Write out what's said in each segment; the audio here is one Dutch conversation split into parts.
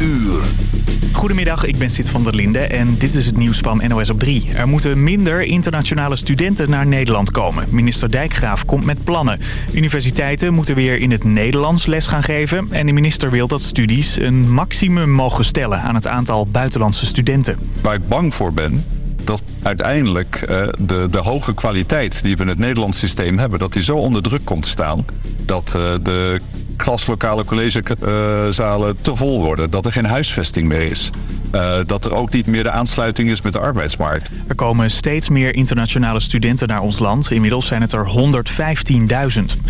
uur. Goedemiddag, ik ben Sid van der Linde en dit is het nieuws van NOS op 3. Er moeten minder internationale studenten naar Nederland komen. Minister Dijkgraaf komt met plannen. Universiteiten moeten weer in het Nederlands les gaan geven... en de minister wil dat studies een maximum mogen stellen aan het aantal buitenlandse studenten. Waar ik bang voor ben, dat uiteindelijk uh, de, de hoge kwaliteit die we in het Nederlands systeem hebben... dat die zo onder druk komt te staan dat uh, de klaslokale collegezalen te vol worden. Dat er geen huisvesting meer is. Uh, dat er ook niet meer de aansluiting is met de arbeidsmarkt. Er komen steeds meer internationale studenten naar ons land. Inmiddels zijn het er 115.000.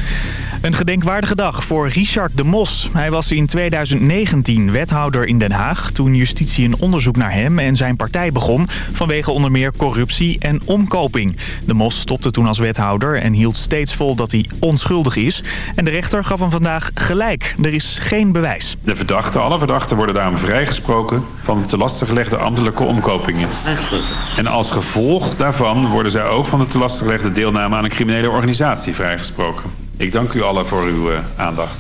Een gedenkwaardige dag voor Richard de Mos. Hij was in 2019 wethouder in Den Haag... toen justitie een onderzoek naar hem en zijn partij begon... vanwege onder meer corruptie en omkoping. De Mos stopte toen als wethouder en hield steeds vol dat hij onschuldig is. En de rechter gaf hem vandaag gelijk. Er is geen bewijs. De verdachten, alle verdachten worden daarom vrijgesproken... van te lastiggelegde ambtelijke omkopingen. En als gevolg daarvan worden zij ook van de te lastiggelegde deelname... aan een criminele organisatie vrijgesproken. Ik dank u allen voor uw uh, aandacht.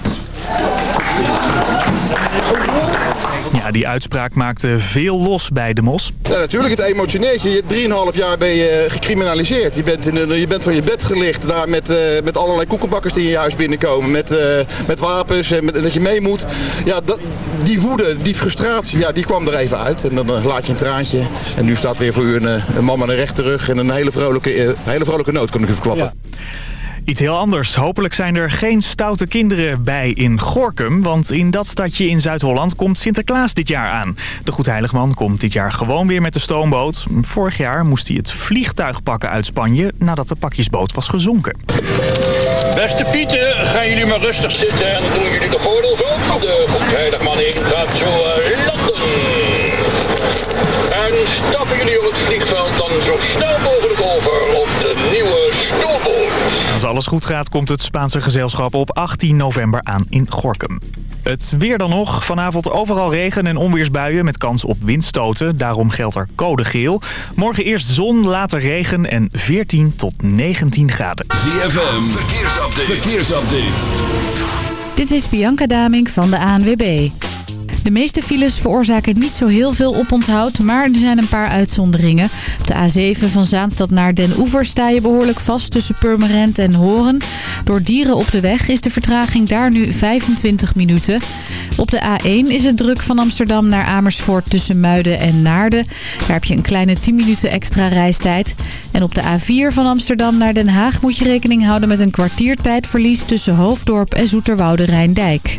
Ja, die uitspraak maakte veel los bij de mos. Ja, natuurlijk, het emotioneert je. Drieënhalf jaar ben je gecriminaliseerd. Je bent, in de, je bent van je bed gelicht daar met, uh, met allerlei koekenbakkers die in je huis binnenkomen. Met, uh, met wapens en met, dat je mee moet. Ja, dat, die woede, die frustratie, ja, die kwam er even uit. En dan uh, laat je een traantje. En nu staat weer voor u een, een man met een rechte rug en een hele vrolijke, hele vrolijke noot, kan ik u verklappen. Ja. Iets heel anders. Hopelijk zijn er geen stoute kinderen bij in Gorkum. Want in dat stadje in Zuid-Holland komt Sinterklaas dit jaar aan. De Goedheiligman komt dit jaar gewoon weer met de stoomboot. Vorig jaar moest hij het vliegtuig pakken uit Spanje... nadat de pakjesboot was gezonken. Beste Pieten, gaan jullie maar rustig zitten en doen jullie de gordels op. De Goedheiligman in gaat zo landen. En stappen jullie op het vliegveld dan zo snel mogelijk over op de nieuwe stoomboot. Als alles goed gaat komt het Spaanse gezelschap op 18 november aan in Gorkum. Het weer dan nog. Vanavond overal regen en onweersbuien met kans op windstoten. Daarom geldt er code geel. Morgen eerst zon, later regen en 14 tot 19 graden. ZFM, verkeersupdate. verkeersupdate. Dit is Bianca Daming van de ANWB. De meeste files veroorzaken niet zo heel veel oponthoud, maar er zijn een paar uitzonderingen. Op de A7 van Zaanstad naar Den Oever sta je behoorlijk vast tussen Purmerend en Horen. Door dieren op de weg is de vertraging daar nu 25 minuten. Op de A1 is het druk van Amsterdam naar Amersfoort tussen Muiden en Naarden. Daar heb je een kleine 10 minuten extra reistijd. En op de A4 van Amsterdam naar Den Haag moet je rekening houden met een kwartiertijdverlies tussen Hoofddorp en Zoeterwoude Rijndijk.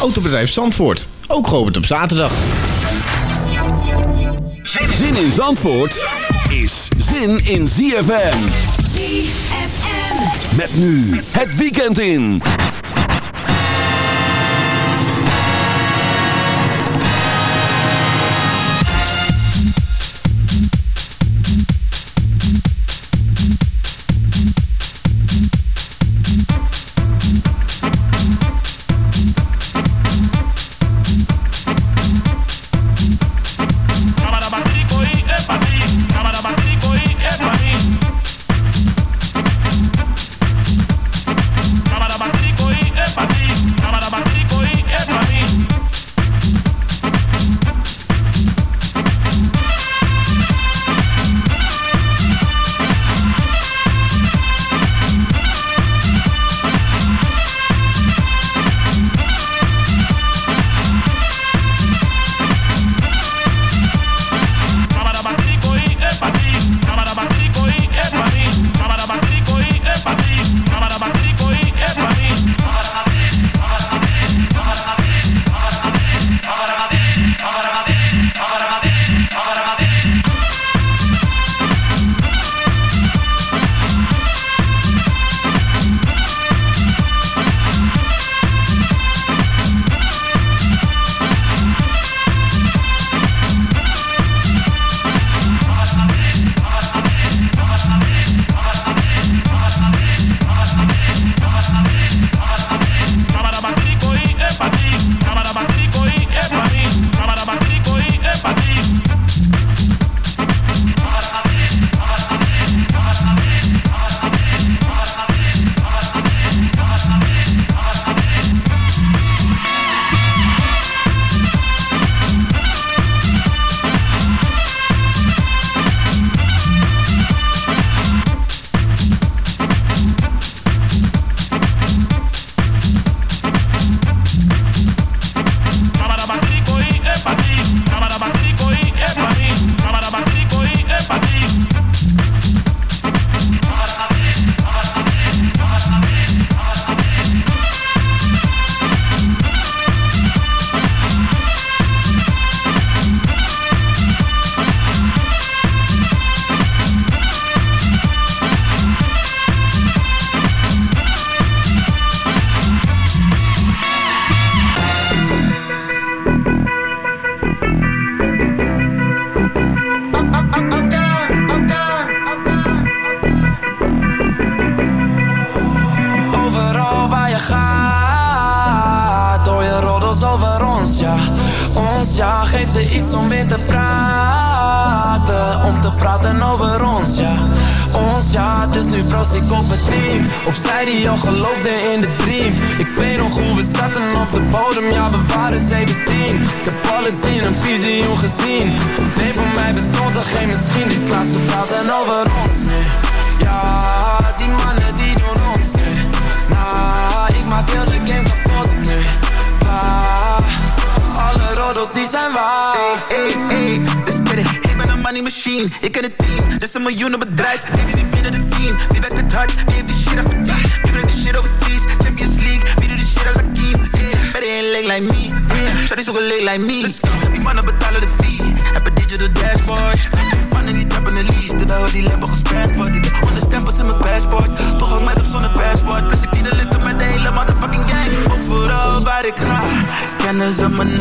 Autobedrijf Zandvoort. Ook geopend op zaterdag. Zin in Zandvoort is zin in ZFM. ZFM. Met nu het weekend in.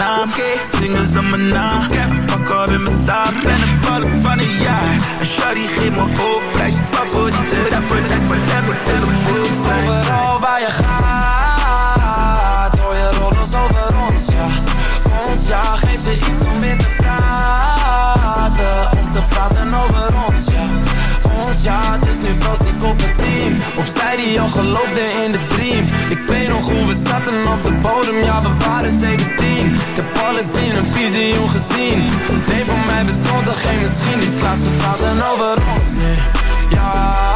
naam Zingen ze mijn naam, ik heb een pak op in mijn zaal Ben een ballen van een jaar En shawty geeft me hoop, blijft favoriete rapper Lijkt wel rapper, telefoon zijn al geloofde in de dream. Ik weet nog hoe we starten op de bodem, ja we waren 17 Ik heb alles in een visioen gezien. Nee, voor mij bestond er geen misschien, die slaat ze praten over ons, nee. Ja,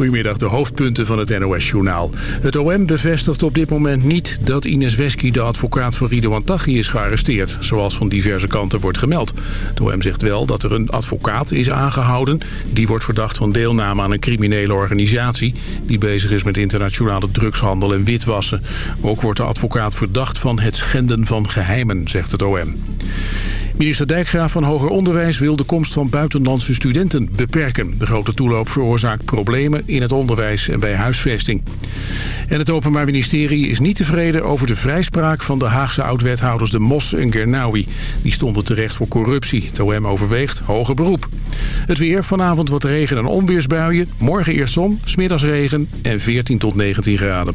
Goedemiddag, de hoofdpunten van het NOS-journaal. Het OM bevestigt op dit moment niet dat Ines Wesky, de advocaat van Ridouan Taghi, is gearresteerd, zoals van diverse kanten wordt gemeld. Het OM zegt wel dat er een advocaat is aangehouden. Die wordt verdacht van deelname aan een criminele organisatie die bezig is met internationale drugshandel en witwassen. Ook wordt de advocaat verdacht van het schenden van geheimen, zegt het OM. Minister Dijkgraaf van Hoger Onderwijs wil de komst van buitenlandse studenten beperken. De grote toeloop veroorzaakt problemen in het onderwijs en bij huisvesting. En het Openbaar Ministerie is niet tevreden over de vrijspraak van de Haagse oud-wethouders De Mos en Gernawi. Die stonden terecht voor corruptie. Het OM overweegt hoger beroep. Het weer, vanavond wat regen en onweersbuien. Morgen eerst zon, smiddags regen en 14 tot 19 graden.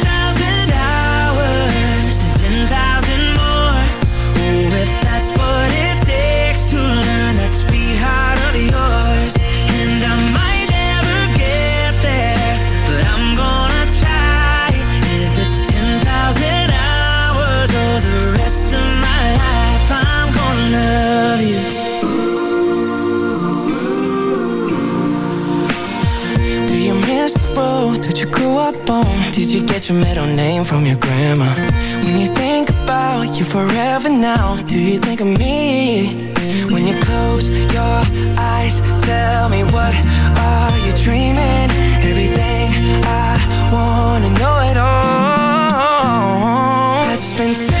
you get your middle name from your grandma? When you think about you forever now, do you think of me? When you close your eyes, tell me what are you dreaming? Everything I wanna know it all. I'd spend 10,000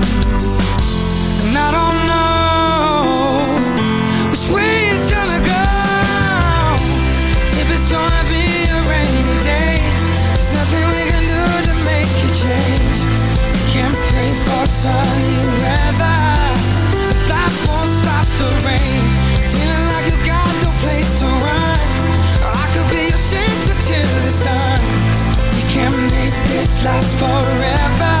last forever.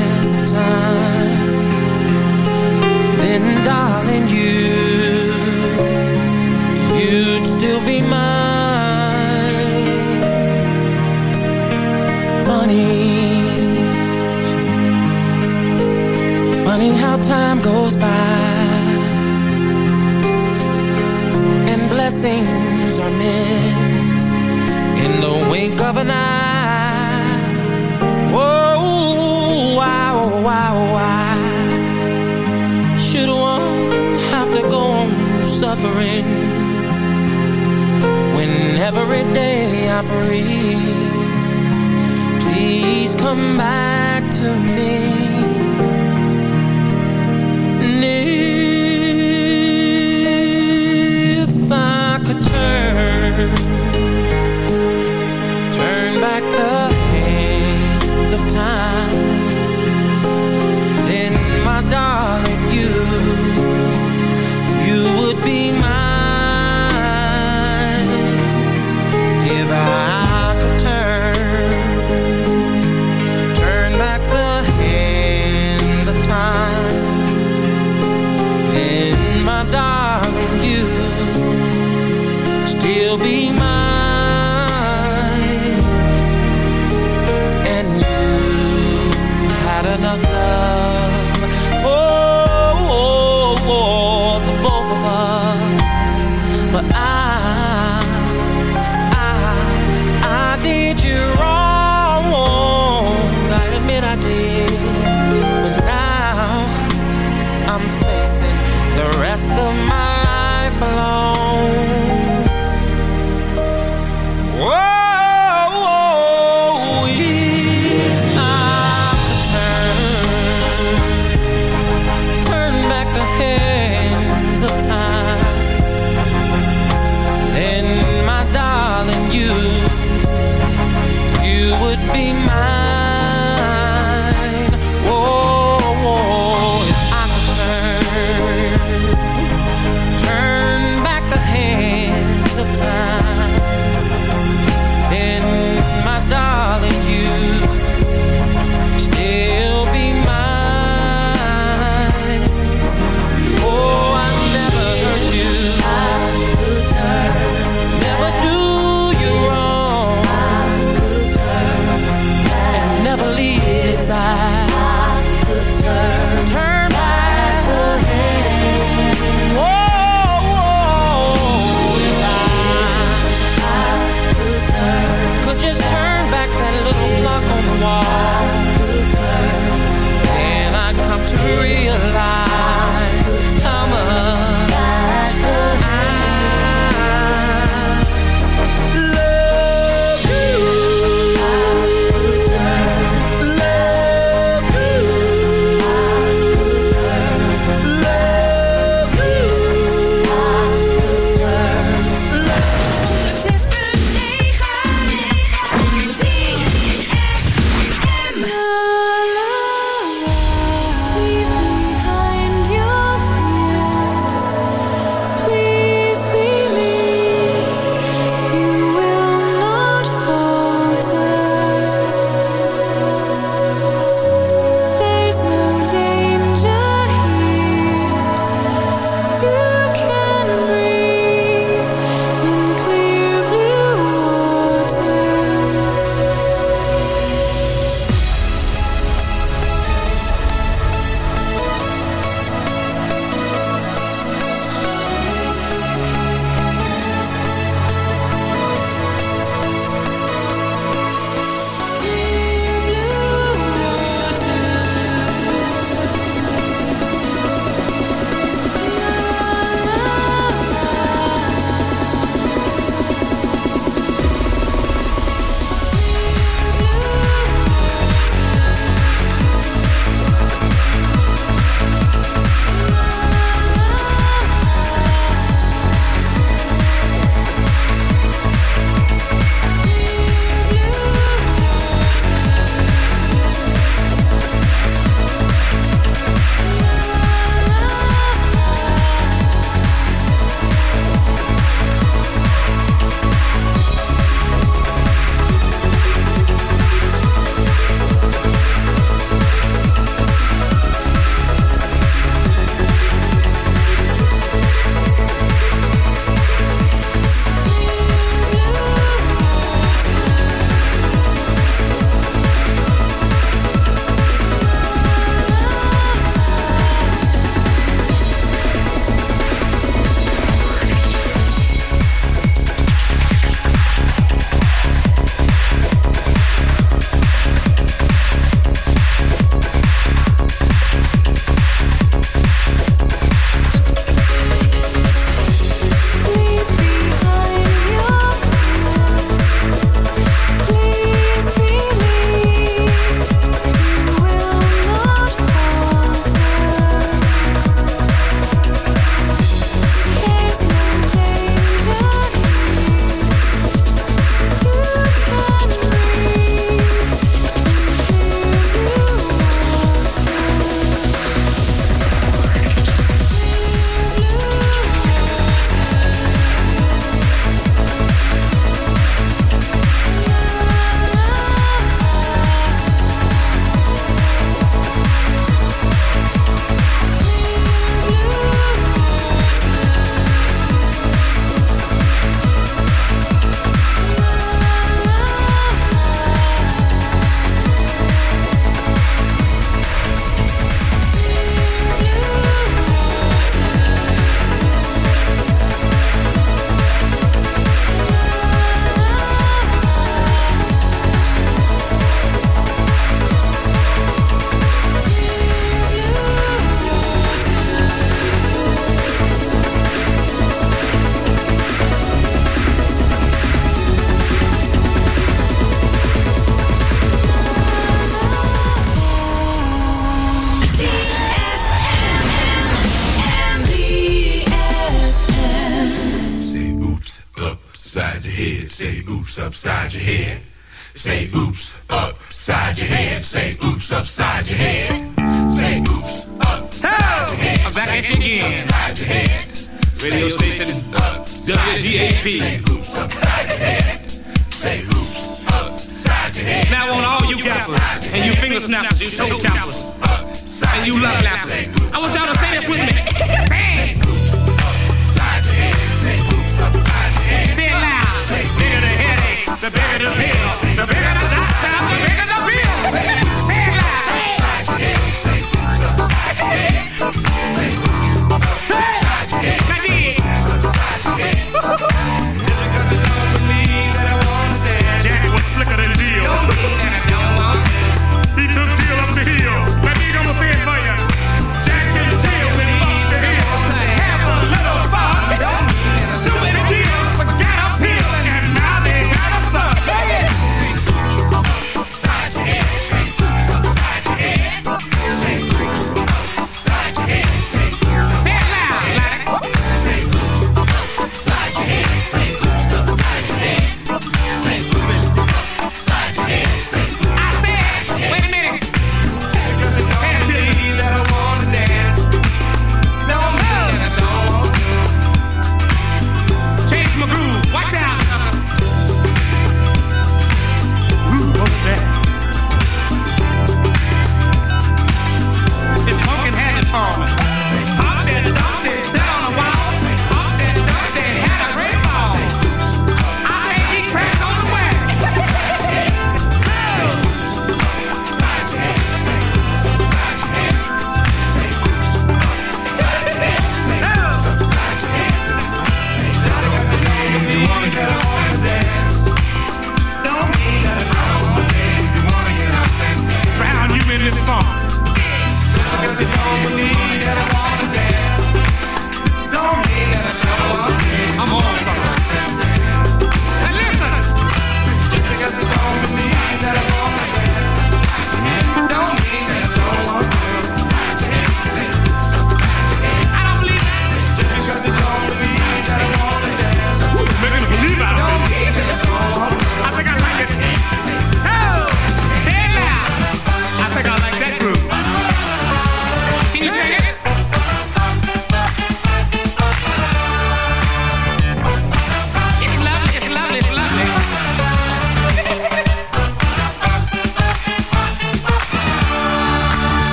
time goes by and blessings are missed in the wink of an eye. Oh, Whoa, oh, wow, oh, wow, wow. Should one have to go on suffering? when every day I breathe. Please come back to me.